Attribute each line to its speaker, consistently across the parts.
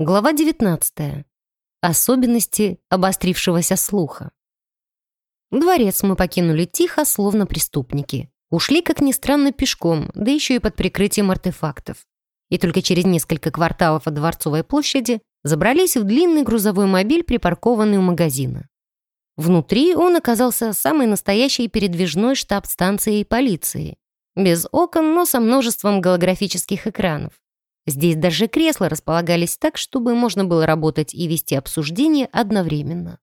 Speaker 1: Глава 19. Особенности обострившегося слуха. Дворец мы покинули тихо, словно преступники. Ушли, как ни странно, пешком, да еще и под прикрытием артефактов. И только через несколько кварталов от Дворцовой площади забрались в длинный грузовой мобиль, припаркованный у магазина. Внутри он оказался самой настоящей передвижной штаб-станцией полиции. Без окон, но со множеством голографических экранов. Здесь даже кресла располагались так, чтобы можно было работать и вести обсуждение одновременно.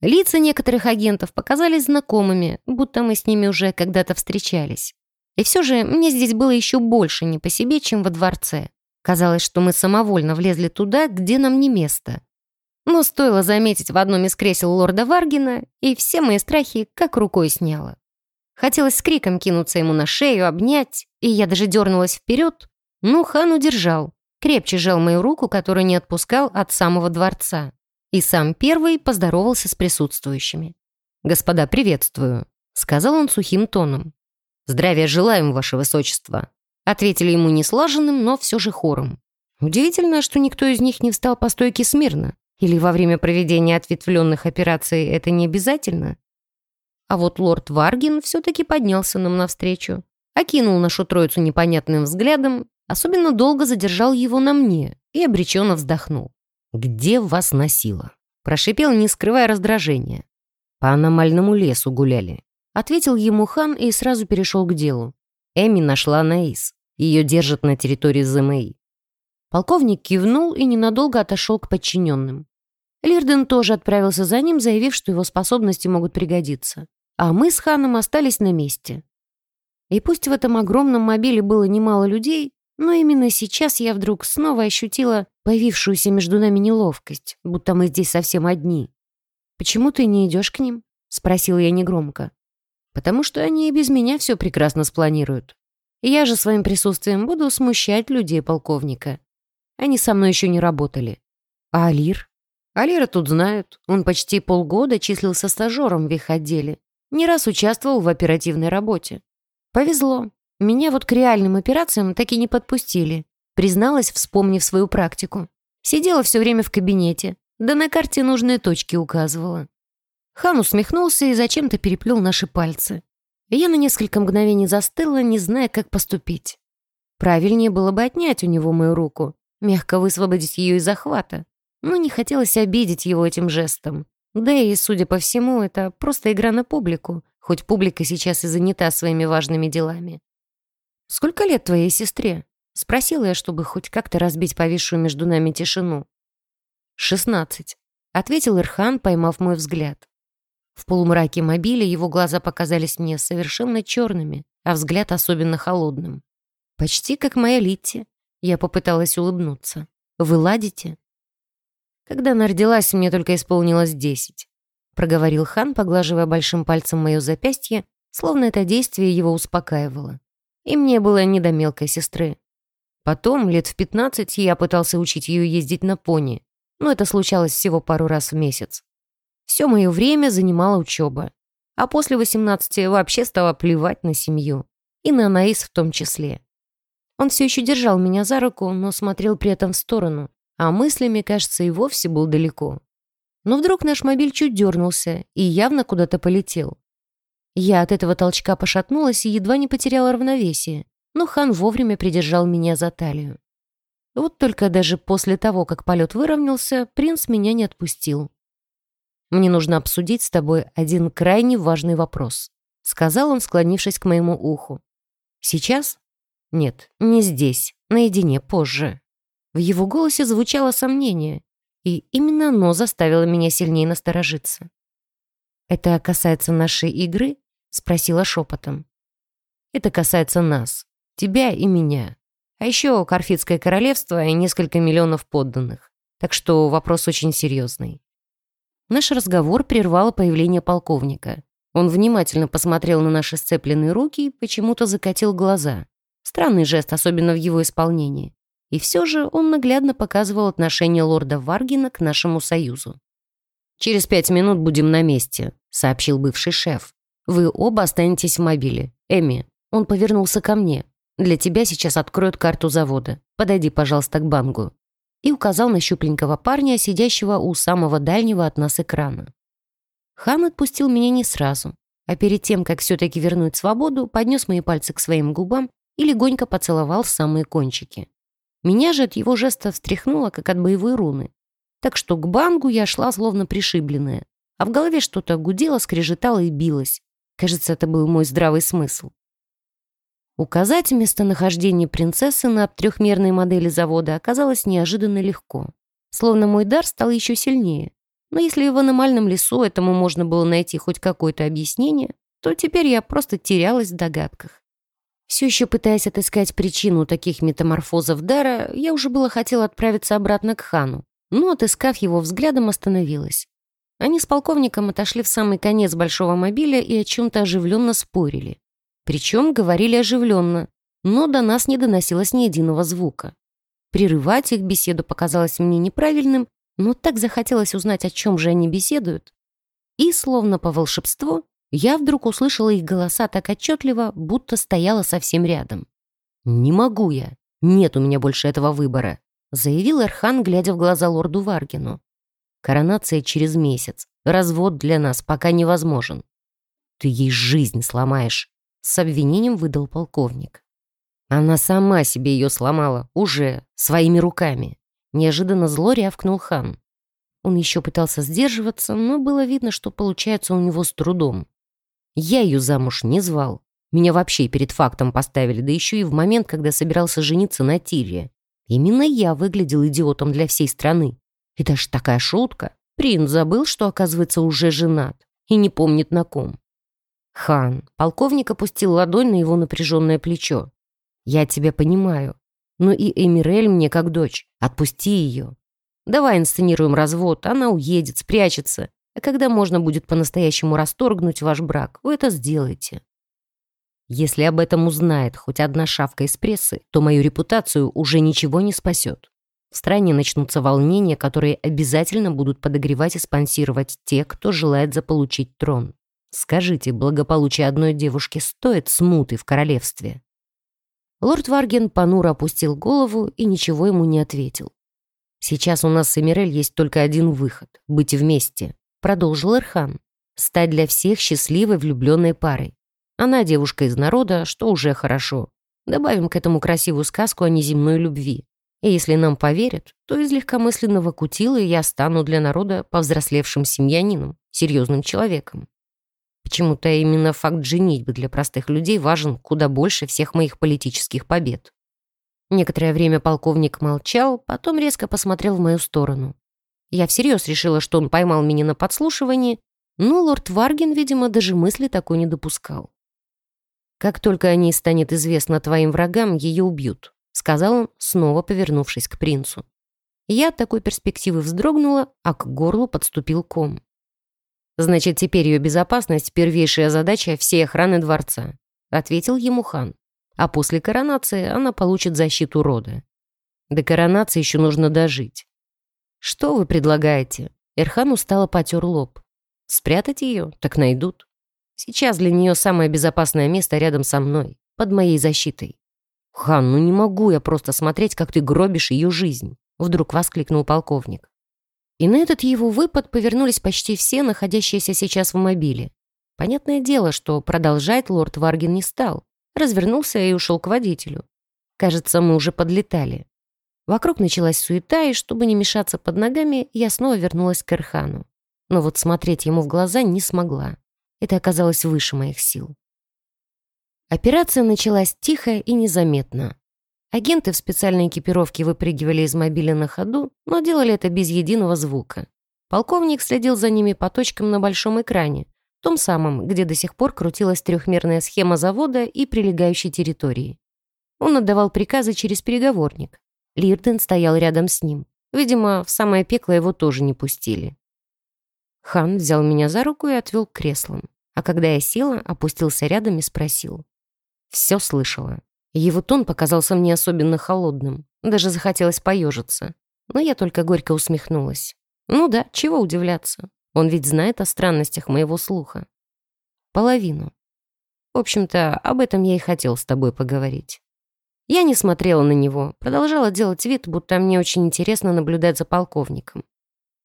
Speaker 1: Лица некоторых агентов показались знакомыми, будто мы с ними уже когда-то встречались. И все же мне здесь было еще больше не по себе, чем во дворце. Казалось, что мы самовольно влезли туда, где нам не место. Но стоило заметить в одном из кресел лорда Варгина, и все мои страхи как рукой сняло. Хотелось с криком кинуться ему на шею, обнять, и я даже дернулась вперед, ну, хан удержал, крепче жал мою руку, которую не отпускал от самого дворца. И сам первый поздоровался с присутствующими. «Господа, приветствую», — сказал он сухим тоном. «Здравия желаем, ваше высочество», — ответили ему неслаженным, но все же хором. Удивительно, что никто из них не встал по стойке смирно. Или во время проведения ответвленных операций это не обязательно? А вот лорд Варгин все-таки поднялся нам навстречу, окинул нашу троицу непонятным взглядом Особенно долго задержал его на мне и обреченно вздохнул. «Где вас носило?» Прошипел, не скрывая раздражения. «По аномальному лесу гуляли». Ответил ему хан и сразу перешел к делу. Эми нашла Наис. Ее держат на территории ЗМИ. Полковник кивнул и ненадолго отошел к подчиненным. Лирден тоже отправился за ним, заявив, что его способности могут пригодиться. А мы с ханом остались на месте. И пусть в этом огромном мобиле было немало людей, но именно сейчас я вдруг снова ощутила появившуюся между нами неловкость, будто мы здесь совсем одни. «Почему ты не идешь к ним?» — спросила я негромко. «Потому что они и без меня все прекрасно спланируют. Я же своим присутствием буду смущать людей полковника. Они со мной еще не работали. А Алир? Алира тут знают. Он почти полгода числился стажером в их отделе. Не раз участвовал в оперативной работе. Повезло. Меня вот к реальным операциям так и не подпустили. Призналась, вспомнив свою практику. Сидела все время в кабинете, да на карте нужные точки указывала. Хан усмехнулся и зачем-то переплел наши пальцы. Я на несколько мгновений застыла, не зная, как поступить. Правильнее было бы отнять у него мою руку, мягко высвободить ее из захвата. Но не хотелось обидеть его этим жестом. Да и, судя по всему, это просто игра на публику, хоть публика сейчас и занята своими важными делами. «Сколько лет твоей сестре?» — спросила я, чтобы хоть как-то разбить повисшую между нами тишину. «Шестнадцать», — ответил Ирхан, поймав мой взгляд. В полумраке мобиля его глаза показались мне совершенно черными, а взгляд особенно холодным. «Почти как моя Литти», — я попыталась улыбнуться. «Вы ладите?» Когда она родилась, мне только исполнилось десять. Проговорил хан, поглаживая большим пальцем мое запястье, словно это действие его успокаивало и мне было не до мелкой сестры. Потом, лет в пятнадцать, я пытался учить ее ездить на пони, но это случалось всего пару раз в месяц. Все мое время занимала учеба, а после восемнадцати вообще стала плевать на семью, и на Анаис в том числе. Он все еще держал меня за руку, но смотрел при этом в сторону, а мыслями, кажется, и вовсе был далеко. Но вдруг наш мобиль чуть дернулся и явно куда-то полетел. Я от этого толчка пошатнулась и едва не потеряла равновесие, но хан вовремя придержал меня за талию. Вот только даже после того, как полет выровнялся, принц меня не отпустил. «Мне нужно обсудить с тобой один крайне важный вопрос», сказал он, склонившись к моему уху. «Сейчас? Нет, не здесь, наедине, позже». В его голосе звучало сомнение, и именно оно заставило меня сильнее насторожиться. «Это касается нашей игры?» Спросила шепотом. «Это касается нас, тебя и меня. А еще Карфитское королевство и несколько миллионов подданных. Так что вопрос очень серьезный». Наш разговор прервало появление полковника. Он внимательно посмотрел на наши сцепленные руки и почему-то закатил глаза. Странный жест, особенно в его исполнении. И все же он наглядно показывал отношение лорда Варгина к нашему союзу. «Через пять минут будем на месте», — сообщил бывший шеф. Вы оба останетесь в мобиле. Эми, он повернулся ко мне. Для тебя сейчас откроют карту завода. Подойди, пожалуйста, к бангу. и указал на щупленького парня, сидящего у самого дальнего от нас экрана. Хан отпустил меня не сразу, а перед тем, как все-таки вернуть свободу, поднес мои пальцы к своим губам и легонько поцеловал самые кончики. Меня же от его жеста встряхнуло, как от боевой руны. Так что к бангу я шла словно пришибленная, а в голове что-то гудело, скрежетало и билось. Кажется, это был мой здравый смысл. Указать местонахождение принцессы на трехмерной модели завода оказалось неожиданно легко. Словно мой дар стал еще сильнее. Но если в аномальном лесу этому можно было найти хоть какое-то объяснение, то теперь я просто терялась в догадках. Все еще пытаясь отыскать причину таких метаморфозов дара, я уже было хотела отправиться обратно к хану, но, отыскав его взглядом, остановилась. Они с полковником отошли в самый конец большого мобиля и о чем-то оживленно спорили. Причем говорили оживленно, но до нас не доносилось ни единого звука. Прерывать их беседу показалось мне неправильным, но так захотелось узнать, о чем же они беседуют. И, словно по волшебству, я вдруг услышала их голоса так отчетливо, будто стояла совсем рядом. «Не могу я. Нет у меня больше этого выбора», заявил Эрхан, глядя в глаза лорду Варгину. «Коронация через месяц. Развод для нас пока невозможен. Ты ей жизнь сломаешь с обвинением выдал полковник. Она сама себе ее сломала, уже, своими руками. Неожиданно зло рявкнул хан. Он еще пытался сдерживаться, но было видно, что получается у него с трудом. Я ее замуж не звал. Меня вообще перед фактом поставили, да еще и в момент, когда собирался жениться на Тире. Именно я выглядел идиотом для всей страны. И даже такая шутка. Принц забыл, что, оказывается, уже женат и не помнит на ком. «Хан». Полковник опустил ладонь на его напряженное плечо. «Я тебя понимаю. Но и Эмирель мне как дочь. Отпусти ее. Давай инсценируем развод, она уедет, спрячется. А когда можно будет по-настоящему расторгнуть ваш брак, вы это сделаете». Если об этом узнает хоть одна шавка из прессы, то мою репутацию уже ничего не спасет. В стране начнутся волнения, которые обязательно будут подогревать и спонсировать те, кто желает заполучить трон. Скажите, благополучие одной девушки стоит смуты в королевстве?» Лорд Варген понуро опустил голову и ничего ему не ответил. «Сейчас у нас с Эмирель есть только один выход — быть вместе», — продолжил Эрхан. «Стать для всех счастливой влюбленной парой. Она девушка из народа, что уже хорошо. Добавим к этому красивую сказку о неземной любви. И если нам поверят, то из легкомысленного кутила я стану для народа повзрослевшим семьянином, серьезным человеком. Почему-то именно факт женитьбы для простых людей важен куда больше всех моих политических побед. Некоторое время полковник молчал, потом резко посмотрел в мою сторону. Я всерьез решила, что он поймал меня на подслушивании, но лорд Варген, видимо, даже мысли такой не допускал. «Как только о ней станет известно твоим врагам, ее убьют», сказал он, снова повернувшись к принцу. Я от такой перспективы вздрогнула, а к горлу подступил ком. Значит, теперь ее безопасность — первейшая задача всей охраны дворца», — ответил ему хан. «А после коронации она получит защиту рода. До коронации еще нужно дожить». «Что вы предлагаете?» Эрхан устало потер лоб. «Спрятать ее? Так найдут. Сейчас для нее самое безопасное место рядом со мной, под моей защитой». «Хан, ну не могу я просто смотреть, как ты гробишь ее жизнь», вдруг воскликнул полковник. И на этот его выпад повернулись почти все, находящиеся сейчас в мобиле. Понятное дело, что продолжать лорд Варгин не стал. Развернулся и ушел к водителю. Кажется, мы уже подлетали. Вокруг началась суета, и чтобы не мешаться под ногами, я снова вернулась к Эрхану. Но вот смотреть ему в глаза не смогла. Это оказалось выше моих сил. Операция началась тихо и незаметно. Агенты в специальной экипировке выпрыгивали из мобиля на ходу, но делали это без единого звука. Полковник следил за ними по точкам на большом экране, том самом, где до сих пор крутилась трехмерная схема завода и прилегающей территории. Он отдавал приказы через переговорник. Лирден стоял рядом с ним. Видимо, в самое пекло его тоже не пустили. Хан взял меня за руку и отвел к креслам. А когда я села, опустился рядом и спросил. «Все слышала?» Его тон показался мне особенно холодным. Даже захотелось поежиться. Но я только горько усмехнулась. Ну да, чего удивляться. Он ведь знает о странностях моего слуха. Половину. В общем-то, об этом я и хотел с тобой поговорить. Я не смотрела на него, продолжала делать вид, будто мне очень интересно наблюдать за полковником.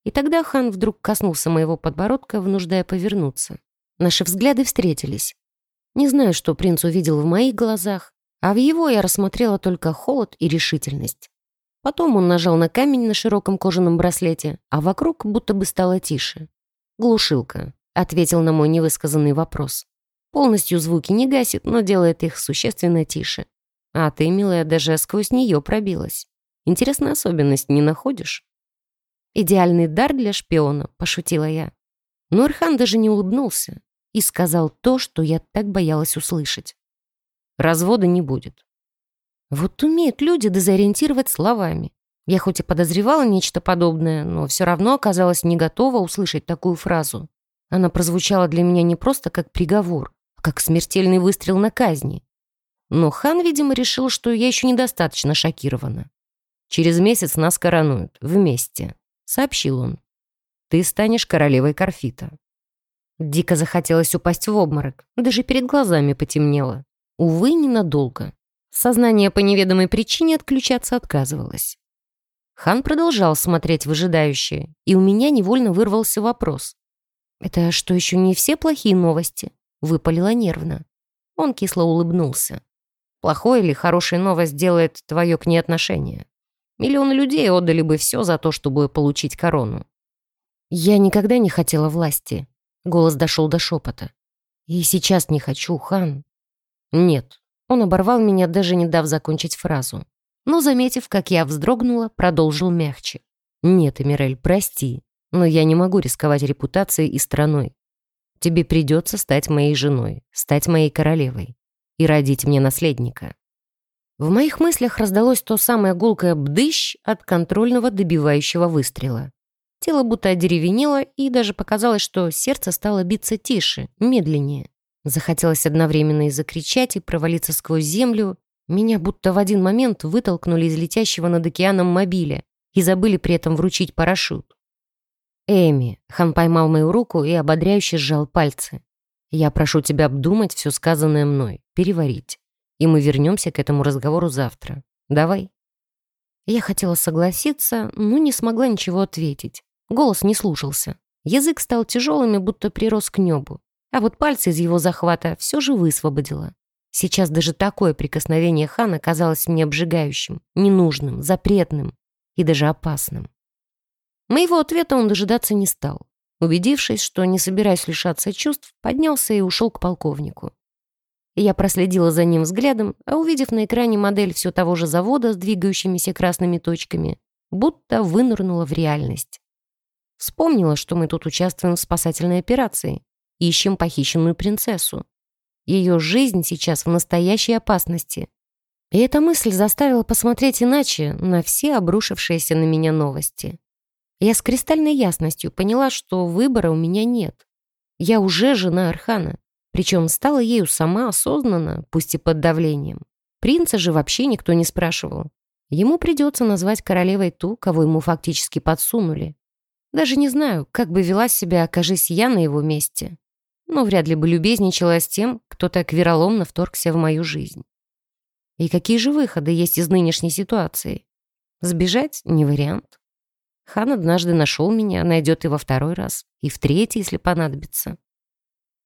Speaker 1: И тогда хан вдруг коснулся моего подбородка, вынуждая повернуться. Наши взгляды встретились. Не знаю, что принц увидел в моих глазах, а в его я рассмотрела только холод и решительность. Потом он нажал на камень на широком кожаном браслете, а вокруг будто бы стало тише. «Глушилка», — ответил на мой невысказанный вопрос. «Полностью звуки не гасит, но делает их существенно тише. А ты, милая, даже сквозь нее пробилась. Интересная особенность, не находишь?» «Идеальный дар для шпиона», — пошутила я. Но Ирхан даже не улыбнулся и сказал то, что я так боялась услышать. «Развода не будет». Вот умеют люди дезориентировать словами. Я хоть и подозревала нечто подобное, но все равно оказалась не готова услышать такую фразу. Она прозвучала для меня не просто как приговор, а как смертельный выстрел на казни. Но хан, видимо, решил, что я еще недостаточно шокирована. «Через месяц нас коронуют. Вместе», — сообщил он. «Ты станешь королевой Карфита». Дико захотелось упасть в обморок, даже перед глазами потемнело. Увы, ненадолго. Сознание по неведомой причине отключаться отказывалось. Хан продолжал смотреть выжидающее, и у меня невольно вырвался вопрос. «Это что, еще не все плохие новости?» — выпалила нервно. Он кисло улыбнулся. Плохой или хорошая новость делает твое к ней отношение. Миллионы людей отдали бы все за то, чтобы получить корону. Я никогда не хотела власти. Голос дошел до шепота. И сейчас не хочу, хан. Нет. Он оборвал меня, даже не дав закончить фразу. Но, заметив, как я вздрогнула, продолжил мягче. «Нет, Эмирель, прости, но я не могу рисковать репутацией и страной. Тебе придется стать моей женой, стать моей королевой и родить мне наследника. В моих мыслях раздалось то самое гулкое бдыщ от контрольного добивающего выстрела. Тело будто одеревенело, и даже показалось, что сердце стало биться тише, медленнее. Захотелось одновременно и закричать, и провалиться сквозь землю. Меня будто в один момент вытолкнули из летящего над океаном мобиля и забыли при этом вручить парашют. «Эми», — хан поймал мою руку и ободряюще сжал пальцы. Я прошу тебя обдумать все сказанное мной, переварить. И мы вернемся к этому разговору завтра. Давай». Я хотела согласиться, но не смогла ничего ответить. Голос не слушался. Язык стал тяжелым и будто прирос к небу. А вот пальцы из его захвата все же высвободила. Сейчас даже такое прикосновение хана казалось мне обжигающим, ненужным, запретным и даже опасным. Моего ответа он дожидаться не стал. Убедившись, что не собираюсь лишаться чувств, поднялся и ушел к полковнику. Я проследила за ним взглядом, а увидев на экране модель все того же завода с двигающимися красными точками, будто вынырнула в реальность. Вспомнила, что мы тут участвуем в спасательной операции, ищем похищенную принцессу. Ее жизнь сейчас в настоящей опасности. И эта мысль заставила посмотреть иначе на все обрушившиеся на меня новости. Я с кристальной ясностью поняла, что выбора у меня нет. Я уже жена Архана, причем стала ею сама осознанно, пусть и под давлением. Принца же вообще никто не спрашивал. Ему придется назвать королевой ту, кого ему фактически подсунули. Даже не знаю, как бы вела себя, окажись я на его месте. Но вряд ли бы любезничала с тем, кто так вероломно вторгся в мою жизнь. И какие же выходы есть из нынешней ситуации? Сбежать — не вариант. Хан однажды нашел меня, найдет и во второй раз, и в третий, если понадобится.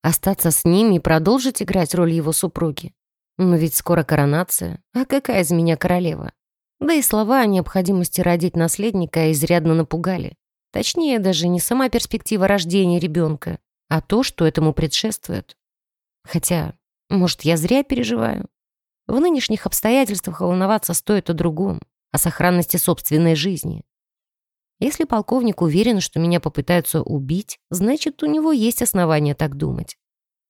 Speaker 1: Остаться с ним и продолжить играть роль его супруги. Но ведь скоро коронация, а какая из меня королева? Да и слова о необходимости родить наследника изрядно напугали. Точнее, даже не сама перспектива рождения ребенка, а то, что этому предшествует. Хотя, может, я зря переживаю? В нынешних обстоятельствах волноваться стоит о другом, о сохранности собственной жизни. Если полковник уверен, что меня попытаются убить, значит, у него есть основания так думать.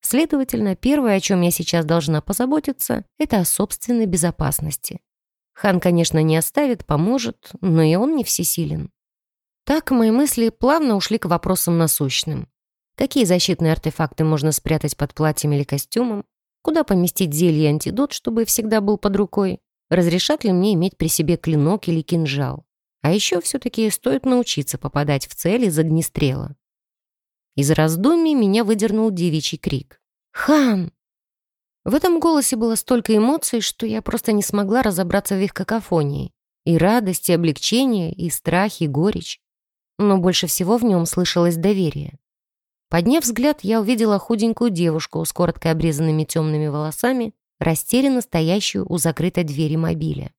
Speaker 1: Следовательно, первое, о чем я сейчас должна позаботиться, это о собственной безопасности. Хан, конечно, не оставит, поможет, но и он не всесилен. Так мои мысли плавно ушли к вопросам насущным. Какие защитные артефакты можно спрятать под платьем или костюмом? Куда поместить зелье и антидот, чтобы всегда был под рукой? Разрешат ли мне иметь при себе клинок или кинжал? А еще все-таки стоит научиться попадать в цель из огнестрела. Из раздумий меня выдернул девичий крик. «Хан!» В этом голосе было столько эмоций, что я просто не смогла разобраться в их какофонии. И радость, и облегчение, и страх, и горечь. Но больше всего в нем слышалось доверие. Подняв взгляд, я увидела худенькую девушку с коротко обрезанными темными волосами, растерянно стоящую у закрытой двери мобиля.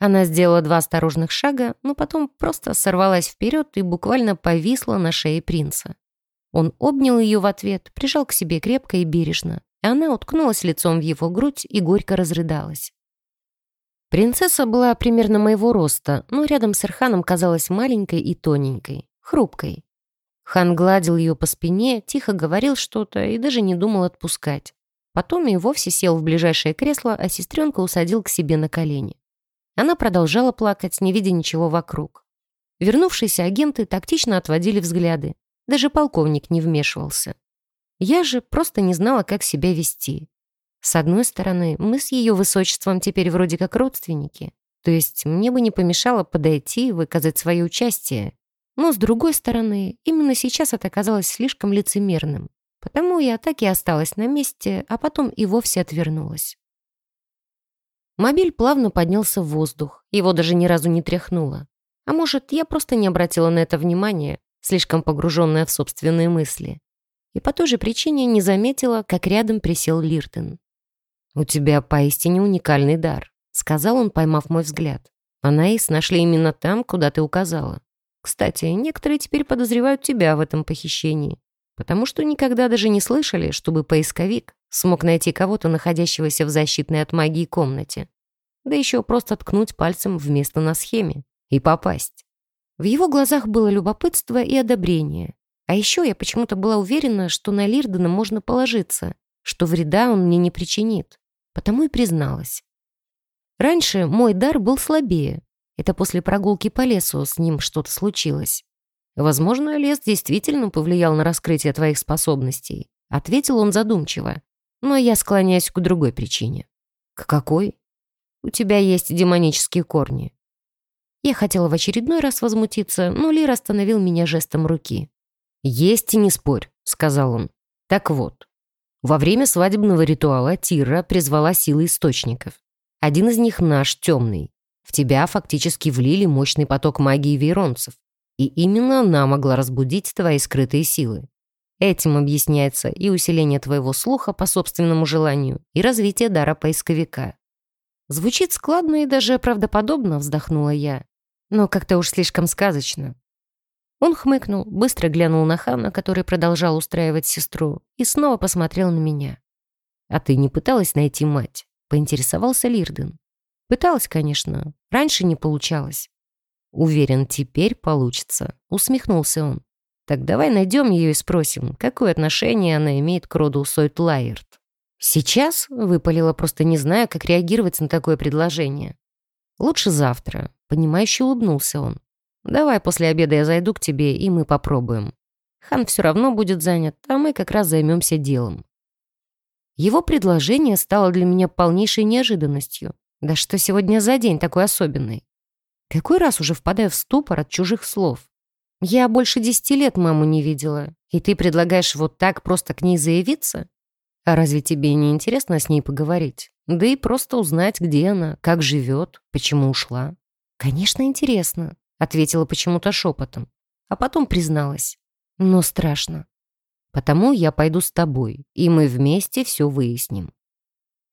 Speaker 1: Она сделала два осторожных шага, но потом просто сорвалась вперед и буквально повисла на шее принца. Он обнял ее в ответ, прижал к себе крепко и бережно, и она уткнулась лицом в его грудь и горько разрыдалась. Принцесса была примерно моего роста, но рядом с Ирханом казалась маленькой и тоненькой, хрупкой. Хан гладил ее по спине, тихо говорил что-то и даже не думал отпускать. Потом и вовсе сел в ближайшее кресло, а сестренка усадил к себе на колени. Она продолжала плакать, не видя ничего вокруг. Вернувшиеся агенты тактично отводили взгляды. Даже полковник не вмешивался. Я же просто не знала, как себя вести. С одной стороны, мы с ее высочеством теперь вроде как родственники. То есть мне бы не помешало подойти и выказать свое участие. Но с другой стороны, именно сейчас это казалось слишком лицемерным. Потому я так и осталась на месте, а потом и вовсе отвернулась. Мобиль плавно поднялся в воздух, его даже ни разу не тряхнуло. А может, я просто не обратила на это внимания, слишком погруженная в собственные мысли и по той же причине не заметила, как рядом присел Лиртон. «У тебя поистине уникальный дар», — сказал он, поймав мой взгляд. «Анаис нашли именно там, куда ты указала. Кстати, некоторые теперь подозревают тебя в этом похищении, потому что никогда даже не слышали, чтобы поисковик смог найти кого-то, находящегося в защитной от магии комнате. Да еще просто ткнуть пальцем вместо на схеме и попасть. В его глазах было любопытство и одобрение, а еще я почему-то была уверена, что на Лирдена можно положиться, что вреда он мне не причинит, потому и призналась. Раньше мой дар был слабее. Это после прогулки по лесу с ним что-то случилось. Возможно, лес действительно повлиял на раскрытие твоих способностей. Ответил он задумчиво. Но я склоняюсь к другой причине. К какой? У тебя есть демонические корни. Я хотела в очередной раз возмутиться, но Лир остановил меня жестом руки. «Есть и не спорь», — сказал он. «Так вот, во время свадебного ритуала Тира призвала силы источников. Один из них наш, темный. В тебя фактически влили мощный поток магии вейронцев. И именно она могла разбудить твои скрытые силы. Этим объясняется и усиление твоего слуха по собственному желанию, и развитие дара поисковика. Звучит складно и даже правдоподобно, вздохнула я. Но как-то уж слишком сказочно. Он хмыкнул, быстро глянул на Хана, который продолжал устраивать сестру, и снова посмотрел на меня. «А ты не пыталась найти мать?» — поинтересовался Лирден. «Пыталась, конечно. Раньше не получалось». «Уверен, теперь получится», — усмехнулся он. «Так давай найдем ее и спросим, какое отношение она имеет к роду Сойт Лайерт». «Сейчас?» — выпалила, просто не зная, как реагировать на такое предложение. «Лучше завтра», — понимающе улыбнулся он. Давай после обеда я зайду к тебе, и мы попробуем. Хан все равно будет занят, а мы как раз займемся делом». Его предложение стало для меня полнейшей неожиданностью. Да что сегодня за день такой особенный? Какой раз уже впадаю в ступор от чужих слов? Я больше десяти лет маму не видела, и ты предлагаешь вот так просто к ней заявиться? А разве тебе не интересно с ней поговорить? Да и просто узнать, где она, как живет, почему ушла? Конечно, интересно ответила почему-то шепотом, а потом призналась. Но страшно. Потому я пойду с тобой, и мы вместе все выясним.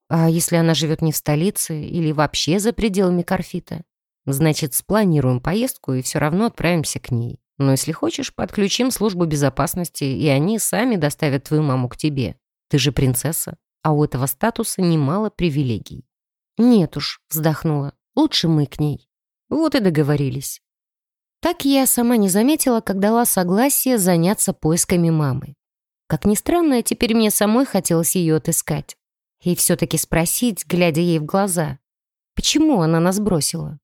Speaker 1: А если она живет не в столице или вообще за пределами Карфита? Значит, спланируем поездку и все равно отправимся к ней. Но если хочешь, подключим службу безопасности, и они сами доставят твою маму к тебе. Ты же принцесса, а у этого статуса немало привилегий. Нет уж, вздохнула, лучше мы к ней. Вот и договорились. Так я сама не заметила, как дала согласие заняться поисками мамы. Как ни странно, теперь мне самой хотелось ее отыскать. И все-таки спросить, глядя ей в глаза, почему она нас бросила?